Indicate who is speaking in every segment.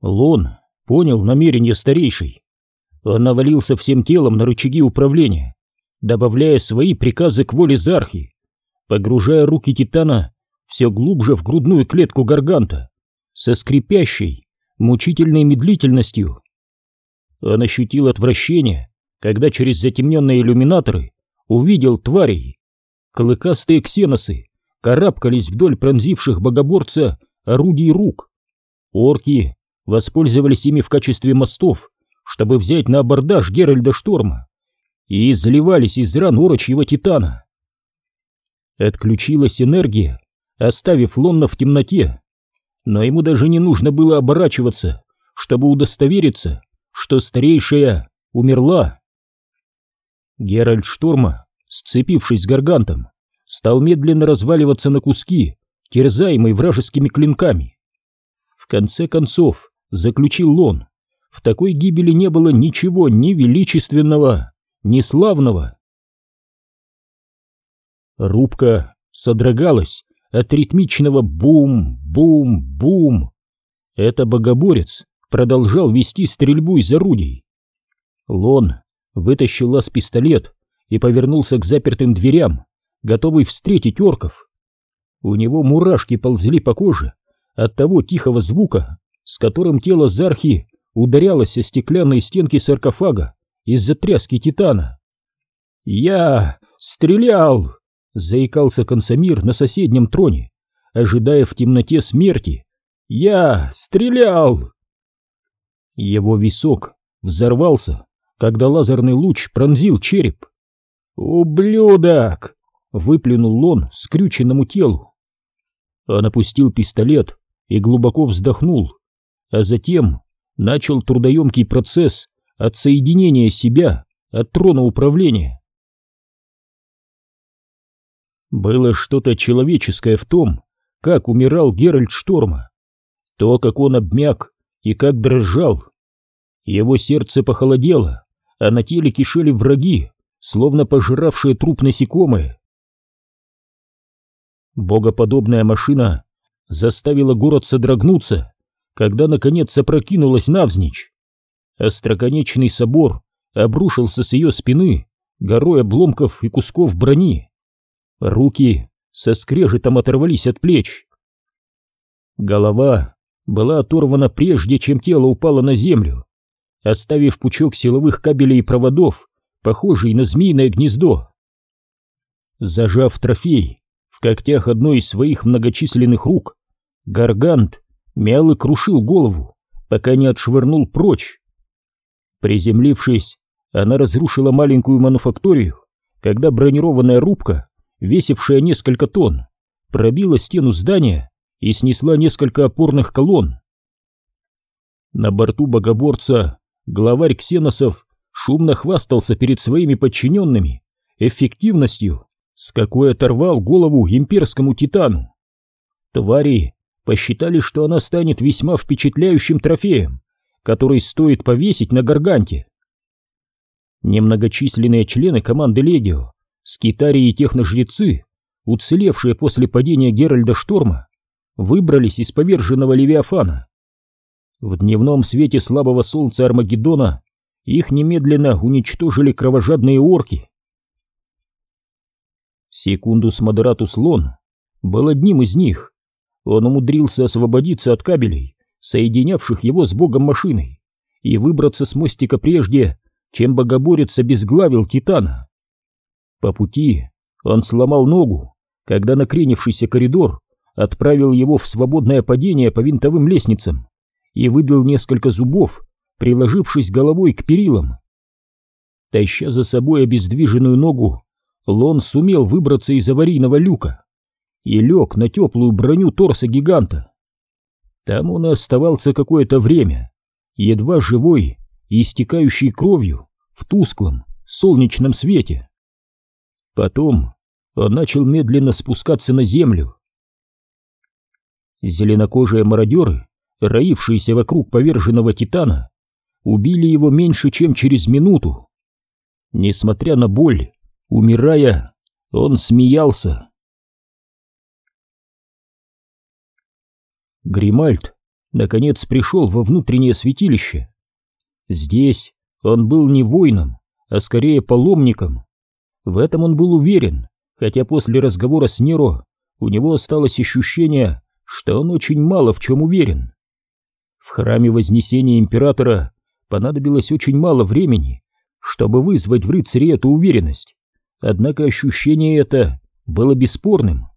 Speaker 1: Лон понял намерение старейшей. Он навалился всем телом на рычаги управления, добавляя свои приказы к воле Зархи, погружая руки Титана все глубже в грудную клетку Гарганта, со скрипящей, мучительной медлительностью. Он ощутил отвращение, когда через затемненные иллюминаторы увидел тварей. Клыкастые ксеносы карабкались вдоль пронзивших богоборца орудий рук. Орки воспользовались ими в качестве мостов, чтобы взять на абордаж Геральда Шторма, и изливались из ран орочьего титана. Отключилась энергия, оставив Лонна в темноте, но ему даже не нужно было оборачиваться, чтобы удостовериться, что старейшая умерла. Геральд Шторма, сцепившись с Гаргантом, стал медленно разваливаться на куски, терзаемый вражескими клинками. В конце концов, заключил он, в такой гибели не было ничего ни величественного, ни славного. Рубка содрогалась от ритмичного бум-бум-бум. Это богоборец продолжал вести стрельбу из орудий. Лон вытащил лаз-пистолет и повернулся к запертым дверям, готовый встретить орков. У него мурашки ползли по коже от того тихого звука, с которым тело Зархи ударялось о стеклянные стенки саркофага из-за тряски титана. «Я стрелял!» — заикался Консамир на соседнем троне, ожидая в темноте смерти. «Я стрелял!» Его висок взорвался, когда лазерный луч пронзил череп. «Ублюдок!» — выплюнул он скрюченному телу. Он опустил пистолет и глубоко вздохнул, а затем начал трудоемкий процесс отсоединения себя от трона управления. Было что-то человеческое в том, как умирал Геральт Шторма, то, как он обмяк и как дрожал. Его сердце похолодело, а на теле кишели враги, словно пожиравшие труп насекомые. Богоподобная машина заставила город содрогнуться, когда наконец опрокинулась навзничь. Остроконечный собор обрушился с ее спины горой обломков и кусков брони. Руки со скрежетом оторвались от плеч. Голова была оторвана прежде, чем тело упало на землю, оставив пучок силовых кабелей и проводов, похожий на змеиное гнездо. Зажав трофей в когтях одной из своих многочисленных рук, Гаргант мял и крушил голову, пока не отшвырнул прочь. Приземлившись, она разрушила маленькую мануфакторию, когда бронированная рубка, весившая несколько тонн, пробила стену здания и снесла несколько опорных колонн. На борту богоборца главарь ксеносов шумно хвастался перед своими подчиненными эффективностью, с какой оторвал голову имперскому титану. Твари посчитали, что она станет весьма впечатляющим трофеем, который стоит повесить на гарганте. Немногочисленные члены команды Легио, скитарии и техножрецы, уцелевшие после падения Геральда Шторма, выбрались из поверженного Левиафана. В дневном свете слабого солнца Армагеддона их немедленно уничтожили кровожадные орки. Секундус Модератус Лон был одним из них. Он умудрился освободиться от кабелей, соединявших его с богом машиной, и выбраться с мостика прежде, чем богоборец обезглавил Титана. По пути он сломал ногу, когда накренившийся коридор отправил его в свободное падение по винтовым лестницам и выбил несколько зубов, приложившись головой к перилам. Таща за собой обездвиженную ногу, Лон сумел выбраться из аварийного люка и лег на теплую броню торса гиганта. Там он оставался какое-то время, едва живой и истекающий кровью в тусклом солнечном свете. Потом он начал медленно спускаться на землю. Зеленокожие мародеры роившиеся вокруг поверженного титана, убили его меньше, чем через минуту. Несмотря на боль, умирая, он смеялся. Гримальд наконец пришел во внутреннее святилище. Здесь он был не воином, а скорее паломником. В этом он был уверен, хотя после разговора с Неро у него осталось ощущение, что он очень мало в чем уверен. В храме Вознесения Императора понадобилось очень мало времени, чтобы вызвать в рыцаре эту уверенность, однако ощущение это было бесспорным.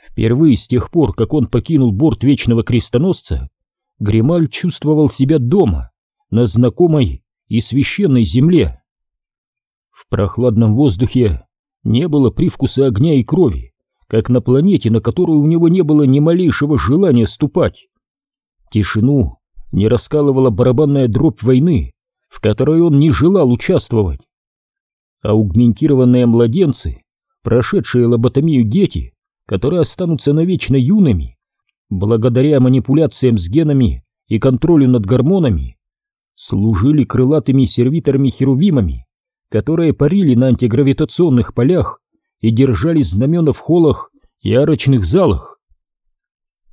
Speaker 1: Впервые с тех пор, как он покинул борт Вечного Крестоносца, Грималь чувствовал себя дома, на знакомой и священной земле. В прохладном воздухе не было привкуса огня и крови, как на планете, на которую у него не было ни малейшего желания ступать. Тишину не раскалывала барабанная дробь войны, в которой он не желал участвовать. Аугментированные младенцы, прошедшие лоботомию дети, которые останутся навечно юными, благодаря манипуляциям с генами и контролю над гормонами, служили крылатыми сервиторами-херувимами, которые парили на антигравитационных полях и держали знамена в холлах и арочных залах.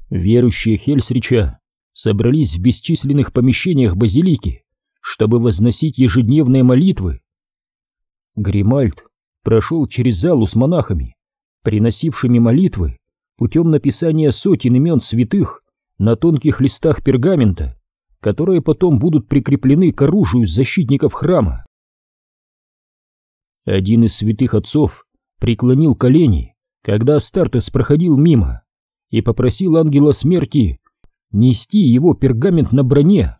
Speaker 1: Верующие Хельсрича собрались в бесчисленных помещениях базилики, чтобы возносить ежедневные молитвы. Гримальд прошел через залу с монахами, приносившими молитвы путем написания сотен имен святых на тонких листах пергамента, которые потом будут прикреплены к оружию защитников храма. Один из святых отцов преклонил колени, когда Астартес проходил мимо, и попросил ангела смерти нести его пергамент на броне.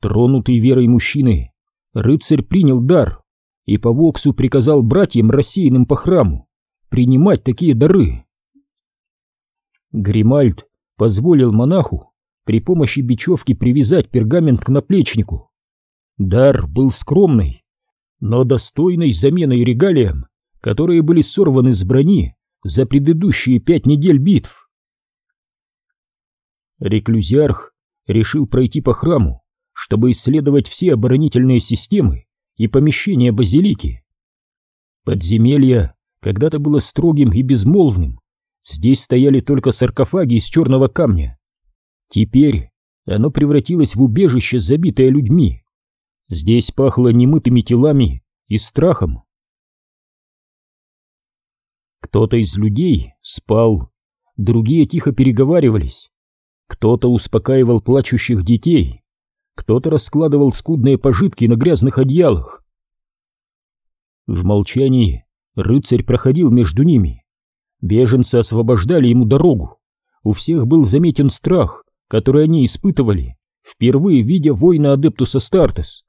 Speaker 1: Тронутый верой мужчины, рыцарь принял дар и по Воксу приказал братьям, рассеянным по храму, принимать такие дары. Гримальд позволил монаху при помощи бечевки привязать пергамент к наплечнику. Дар был скромный, но достойной заменой регалиям, которые были сорваны с брони за предыдущие пять недель битв. Реклюзиарх решил пройти по храму, чтобы исследовать все оборонительные системы и помещения базилики. Подземелье когда-то было строгим и безмолвным, здесь стояли только саркофаги из черного камня. Теперь оно превратилось в убежище, забитое людьми. Здесь пахло немытыми телами и страхом. Кто-то из людей спал, другие тихо переговаривались. Кто-то успокаивал плачущих детей, кто-то раскладывал скудные пожитки на грязных одеялах. В молчании рыцарь проходил между ними. Беженцы освобождали ему дорогу. У всех был заметен страх, который они испытывали, впервые видя воина Адептуса Стартес.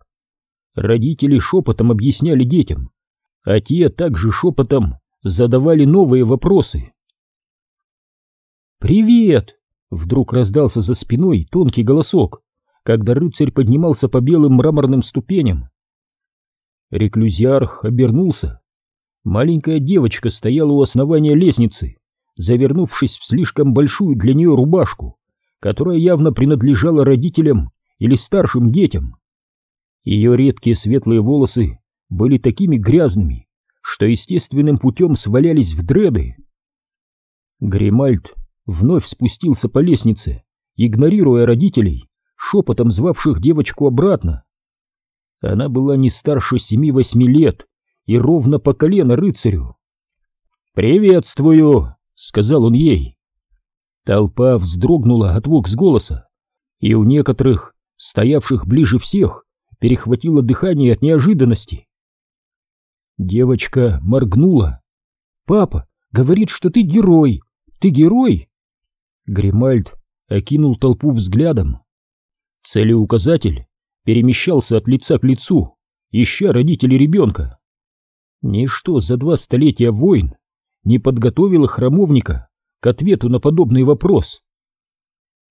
Speaker 1: Родители шепотом объясняли детям, а те также шепотом задавали новые вопросы. «Привет!» — вдруг раздался за спиной тонкий голосок, когда рыцарь поднимался по белым мраморным ступеням. Реклюзиарх обернулся. Маленькая девочка стояла у основания лестницы, завернувшись в слишком большую для нее рубашку, которая явно принадлежала родителям или старшим детям. Ее редкие светлые волосы были такими грязными, что естественным путем свалялись в дреды. Гримальд вновь спустился по лестнице, игнорируя родителей, шепотом звавших девочку обратно. Она была не старше семи-восьми лет и ровно по колено рыцарю. «Приветствую!» — сказал он ей. Толпа вздрогнула от вокс голоса, и у некоторых, стоявших ближе всех, перехватило дыхание от неожиданности. Девочка моргнула. «Папа говорит, что ты герой! Ты герой!» Гримальд окинул толпу взглядом. Целеуказатель перемещался от лица к лицу, ища родителей ребенка. Ничто за два столетия войн не подготовило храмовника к ответу на подобный вопрос.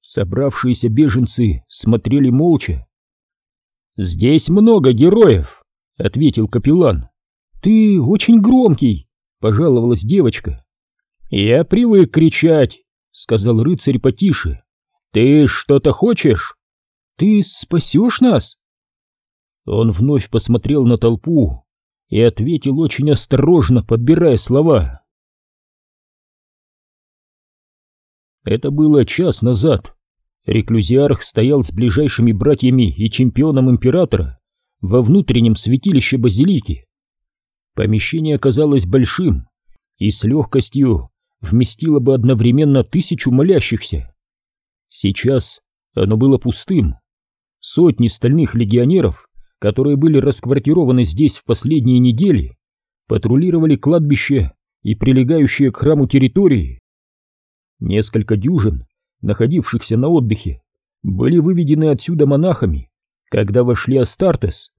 Speaker 1: Собравшиеся беженцы смотрели молча. «Здесь много героев», — ответил капеллан. «Ты очень громкий», — пожаловалась девочка. «Я привык кричать», — сказал рыцарь потише. «Ты что-то хочешь? Ты спасешь нас?» Он вновь посмотрел на толпу и ответил очень осторожно, подбирая слова. Это было час назад. Реклюзиарх стоял с ближайшими братьями и чемпионом императора во внутреннем святилище базилики. Помещение оказалось большим и с легкостью вместило бы одновременно тысячу молящихся. Сейчас оно было пустым. Сотни стальных легионеров, которые были расквартированы здесь в последние недели, патрулировали кладбище и прилегающие к храму территории. Несколько дюжин, находившихся на отдыхе, были выведены отсюда монахами, когда вошли Астартес.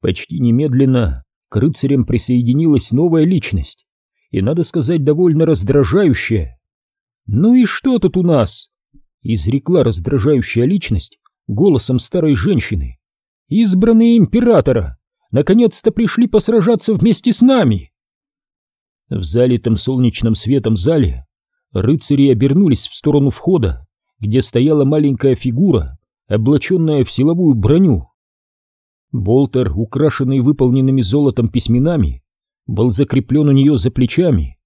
Speaker 1: Почти немедленно к рыцарям присоединилась новая личность, и, надо сказать, довольно раздражающая. «Ну и что тут у нас?» — изрекла раздражающая личность голосом старой женщины. «Избранные императора наконец-то пришли посражаться вместе с нами!» В залитом солнечным светом зале рыцари обернулись в сторону входа, где стояла маленькая фигура, облаченная в силовую броню. Болтер, украшенный выполненными золотом письменами, был закреплен у нее за плечами.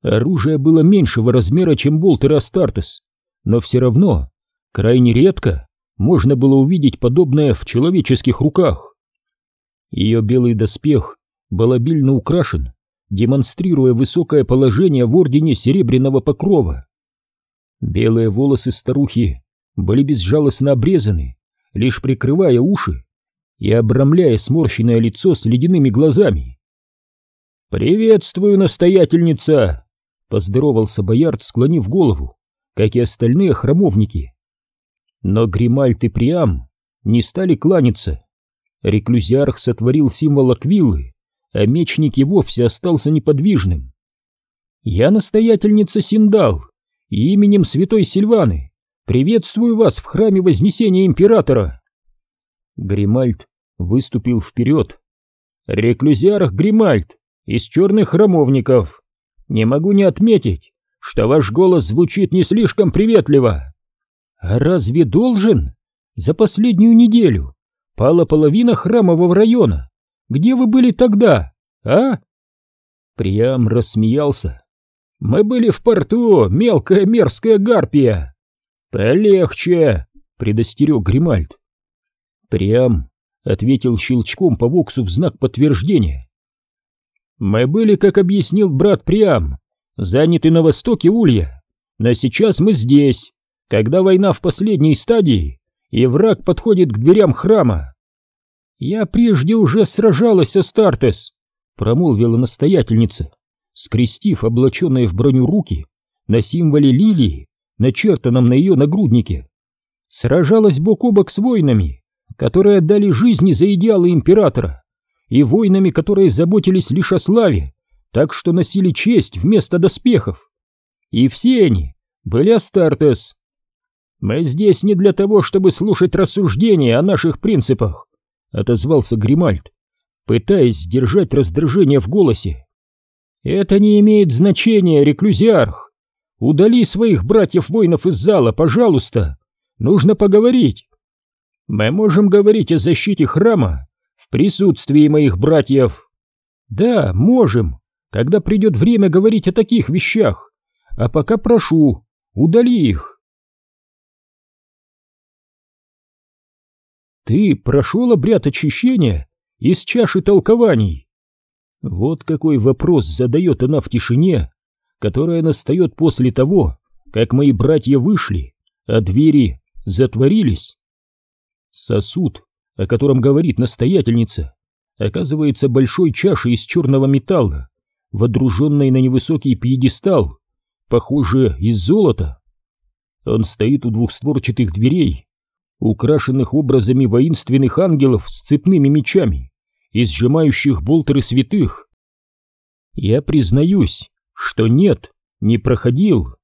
Speaker 1: Оружие было меньшего размера, чем болтер Астартес, но все равно крайне редко можно было увидеть подобное в человеческих руках. Ее белый доспех был обильно украшен, демонстрируя высокое положение в ордене Серебряного Покрова. Белые волосы старухи были безжалостно обрезаны, лишь прикрывая уши и обрамляя сморщенное лицо с ледяными глазами. «Приветствую, настоятельница!» — поздоровался Боярд, склонив голову, как и остальные храмовники. Но Гримальт и Приам не стали кланяться. Реклюзиарх сотворил символ Аквиллы, а мечник и вовсе остался неподвижным. «Я настоятельница Синдал, и именем святой Сильваны приветствую вас в храме Вознесения Императора!» Гримальд выступил вперед. «Реклюзиарх Гримальд из черных храмовников. Не могу не отметить, что ваш голос звучит не слишком приветливо». «А разве должен? За последнюю неделю пала половина храмового района. Где вы были тогда, а?» Приам рассмеялся. «Мы были в порту, мелкая мерзкая гарпия!» «Полегче!» — предостерег Гримальд. Прям ответил щелчком по воксу в знак подтверждения. Мы были, как объяснил брат Приам, заняты на востоке Улья, но сейчас мы здесь, когда война в последней стадии, и враг подходит к дверям храма. Я прежде уже сражалась со Стартес, промолвила настоятельница, скрестив облаченные в броню руки на символе лилии, начертанном на ее нагруднике. Сражалась бок о бок с воинами, которые отдали жизни за идеалы императора, и воинами, которые заботились лишь о славе, так что носили честь вместо доспехов. И все они были Астартес. Мы здесь не для того, чтобы слушать рассуждения о наших принципах, отозвался Гримальд, пытаясь сдержать раздражение в голосе. Это не имеет значения, реклюзиарх. Удали своих братьев-воинов из зала, пожалуйста. Нужно поговорить. Мы можем говорить о защите храма в присутствии моих братьев. Да, можем, когда придет время говорить о таких вещах. А пока прошу, удали их. Ты прошел обряд очищения из чаши толкований? Вот какой вопрос задает она в тишине, которая настает после того, как мои братья вышли, а двери затворились. Сосуд, о котором говорит настоятельница, оказывается большой чашей из черного металла, водруженной на невысокий пьедестал, похоже, из золота. Он стоит у двухстворчатых дверей, украшенных образами воинственных ангелов с цепными мечами и сжимающих болтеры святых. Я признаюсь, что нет, не проходил.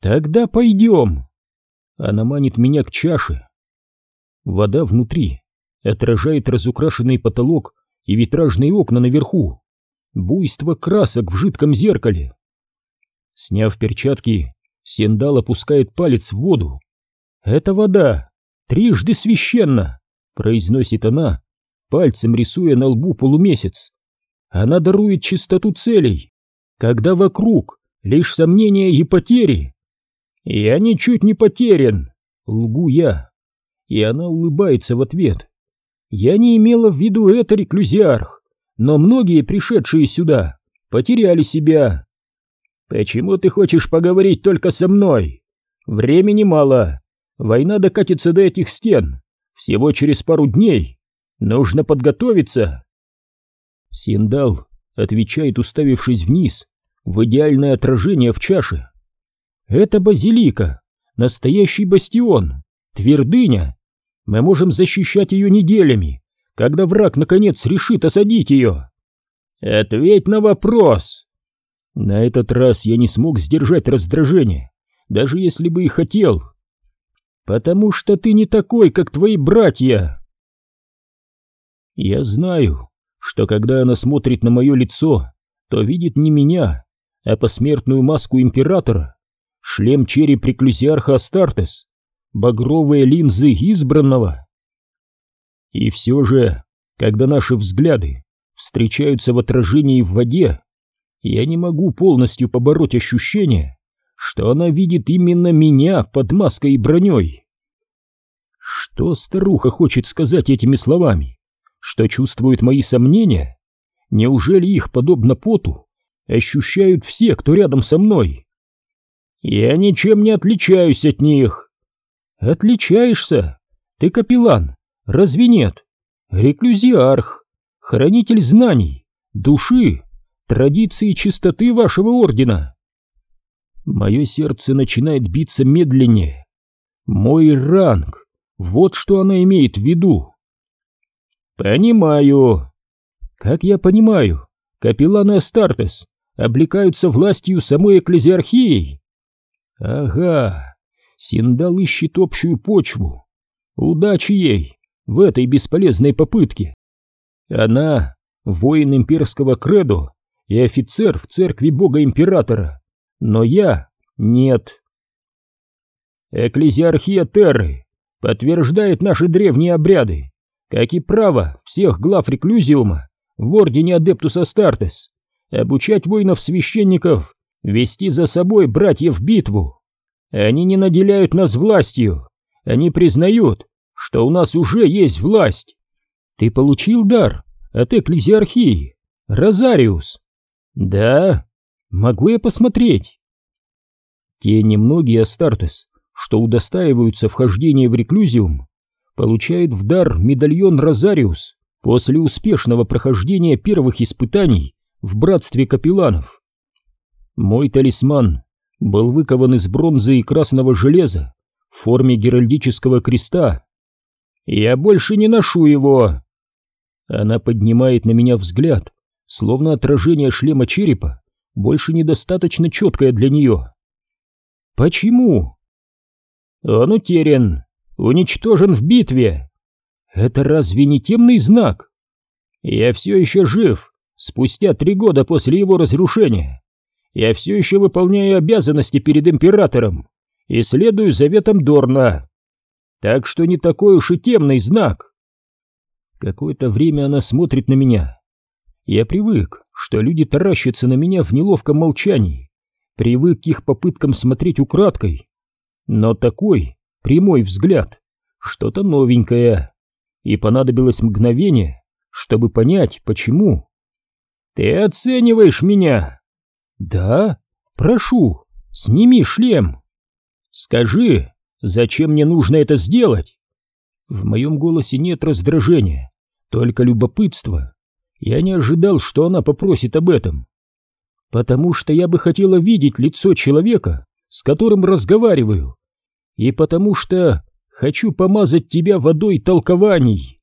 Speaker 1: Тогда пойдем. Она манит меня к чаше, Вода внутри отражает разукрашенный потолок и витражные окна наверху. Буйство красок в жидком зеркале. Сняв перчатки, Сендал опускает палец в воду. «Это вода! Трижды священна!» — произносит она, пальцем рисуя на лбу полумесяц. «Она дарует чистоту целей, когда вокруг лишь сомнения и потери. Я ничуть не потерян!» Лгу я. И она улыбается в ответ. Я не имела в виду это, реклюзиарх, но многие, пришедшие сюда, потеряли себя. Почему ты хочешь поговорить только со мной? Времени мало. Война докатится до этих стен. Всего через пару дней. Нужно подготовиться. Синдал отвечает, уставившись вниз, в идеальное отражение в чаше. Это базилика, настоящий бастион, твердыня. Мы можем защищать ее неделями, когда враг наконец решит осадить ее. Ответь на вопрос. На этот раз я не смог сдержать раздражение, даже если бы и хотел. Потому что ты не такой, как твои братья. Я знаю, что когда она смотрит на мое лицо, то видит не меня, а посмертную маску императора, шлем череп реклюзиарха Астартес, багровые линзы избранного. И все же, когда наши взгляды встречаются в отражении в воде, я не могу полностью побороть ощущение, что она видит именно меня под маской и броней. Что старуха хочет сказать этими словами? Что чувствует мои сомнения? Неужели их, подобно поту, ощущают все, кто рядом со мной? Я ничем не отличаюсь от них. Отличаешься? Ты капеллан, разве нет? Реклюзиарх, хранитель знаний, души, традиции чистоты вашего ордена. Мое сердце начинает биться медленнее. Мой ранг, вот что она имеет в виду. Понимаю. Как я понимаю, капелланы Астартес облекаются властью самой экклезиархии. Ага, Синдал ищет общую почву. Удачи ей в этой бесполезной попытке. Она воин имперского кредо и офицер в церкви бога-императора, но я нет. Экклезиархия Терры подтверждает наши древние обряды, как и право всех глав реклюзиума в ордене Адептус Астартес обучать воинов-священников вести за собой братьев в битву. Они не наделяют нас властью, они признают, что у нас уже есть власть. Ты получил дар от экклезиархии, Розариус? Да. Могу я посмотреть? Те немногие Астартес, что удостаиваются вхождения в реклюзиум, получают в дар медальон Розариус после успешного прохождения первых испытаний в братстве капелланов. Мой талисман был выкован из бронзы и красного железа в форме геральдического креста. Я больше не ношу его. Она поднимает на меня взгляд, словно отражение шлема черепа больше недостаточно четкое для нее. Почему? Он утерян, уничтожен в битве. Это разве не темный знак? Я все еще жив, спустя три года после его разрушения. Я все еще выполняю обязанности перед императором и следую заветам Дорна. Так что не такой уж и темный знак. Какое-то время она смотрит на меня. Я привык, что люди таращатся на меня в неловком молчании, привык к их попыткам смотреть украдкой, но такой прямой взгляд, что-то новенькое, и понадобилось мгновение, чтобы понять, почему. «Ты оцениваешь меня?» «Да? Прошу, сними шлем!» «Скажи, зачем мне нужно это сделать?» В моем голосе нет раздражения, только любопытство. Я не ожидал, что она попросит об этом. «Потому что я бы хотела видеть лицо человека, с которым разговариваю, и потому что хочу помазать тебя водой толкований.